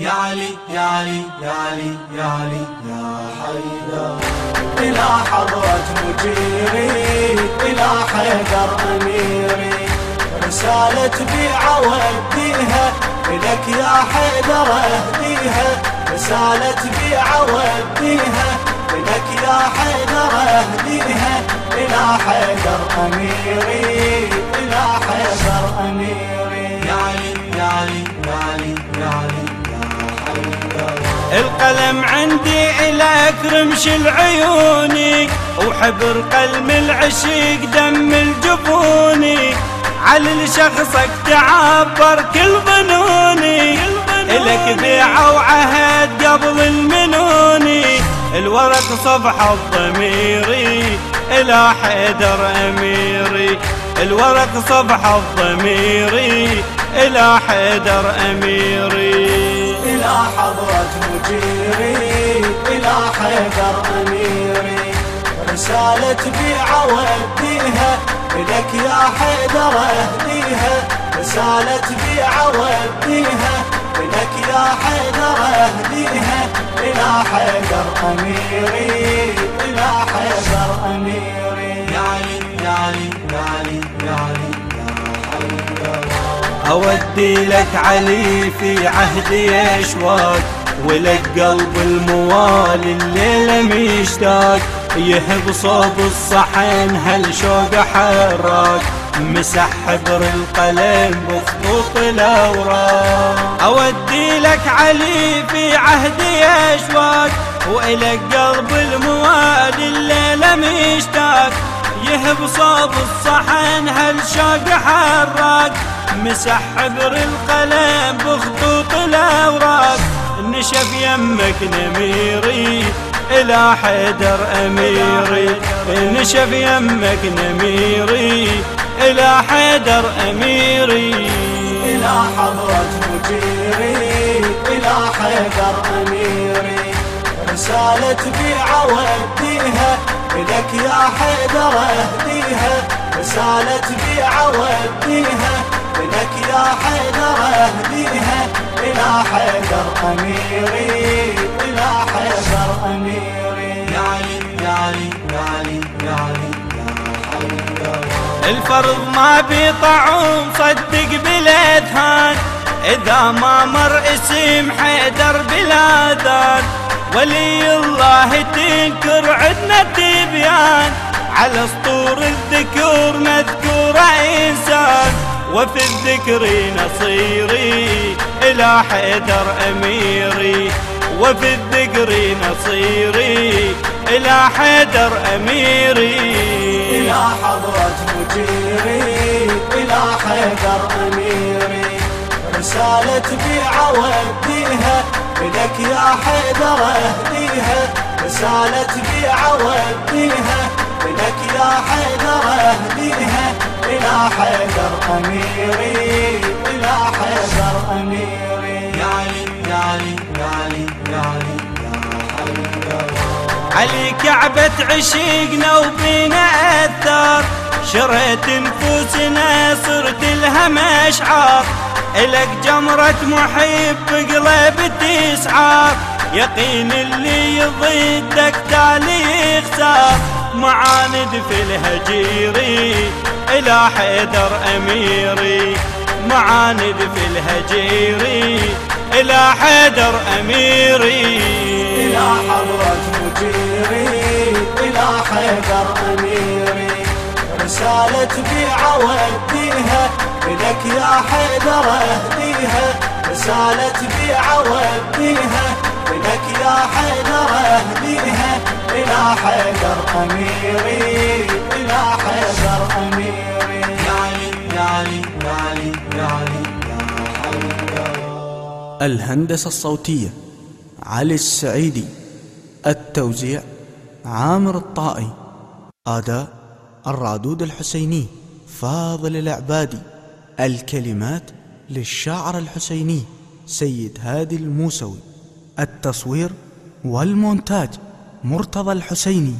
يا علي يا علي يا علي يا علي يا حيدر. إلى حضرة مجيري إلى حيدر أميري. رسالة بيعة وديها إلك يا حيدر أهديها. رسالة بيعة وديها إلك يا حيدر أهديها. إلى حيدر أميري إلى حيدر أميري. القلم عندي إلك رمش العيوني وحبر قلم العشيق دم الجفوني على شخصك تعبر كل ظنوني إلك بيعة وعهد قبل المنوني الورق صفحة الضميري إلى حيدر أميري الورق صفحة الضميري إلى حيدر أميري إلى حضرة مجيري إلى حيدر أميري. رسالة بيعة وديها إلك يا حيدر أهديها. رسالة بيعة وديها إلك يا حيدر أهديها. إلى حيدر أميري إلى حيدر أميري. يا علي يا علي يا علي أودي لك علي في عهدي أشواق ولك قلب الموالي الليلة مشتاق يهب صوب الصحن هالشوق حراك؟ مسح حبر القلم بخطوط الأوراق. أودي لك علي في عهدي أشواق وإلك قلب الموالي الليلة مشتاق يهب صوب الصحن هالشوق حراك؟ مسح حبر القلم بخطوط الأوراق. نشف يمك نميري إلى حيدر أميري. نشف يمك نميري إلى حيدر أميري. إلى حضرة مجيري إلى حيدر أميري. رسالة بيعة وديها إلك يا حيدر اهديها. رسالة بيعة وديها حيدر أميري إلى حيدر أميري. يا علي يا علي يا علي يا علي الفرض ما بيطعم صدق بالاذهان إذا ما مر اسم حيدر بلا ذات ولي الله تنكر عدنا تبيان. على سطور الذكور مذكور إنسان وفي الذكر نصيري. إلى حيدر أميري وفي الذكر نصيري. إلى حيدر أميري. إلى حضرة مجيري إلى حيدر أميري. رسالة بيعة وديها إلك يا حيدر أهديها. رسالة بيعة وديها علي كعبة عشيقنا وبينا أثار. شريت نفوسنا صرت لها مشعار. إلك جمرة محب قلب تسعار. يقين اللي يضدك تالي يخسر معاند في الهجيري إلى حيدر أميري. معاند في الهجيري إلى حيدر أميري. إلى حضرة مجيري إلى حيدر أميري. رسالة بيعة وديها إلك يا حيدر أهديها. رسالة بيعة وديها إلك يا حيدر أهديها. إلى حيدر أميري. إلى حيدر أميري. يا علي يا علي يا علي يا علي الهندسة الصوتية علي السعيدي التوزيع عامر الطائي أداء الرادود الحسيني فاضل العبادي الكلمات للشاعر الحسيني سيد هادي الموسوي التصوير والمونتاج مرتضى الحسيني.